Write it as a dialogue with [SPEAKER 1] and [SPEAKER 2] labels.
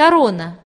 [SPEAKER 1] корона.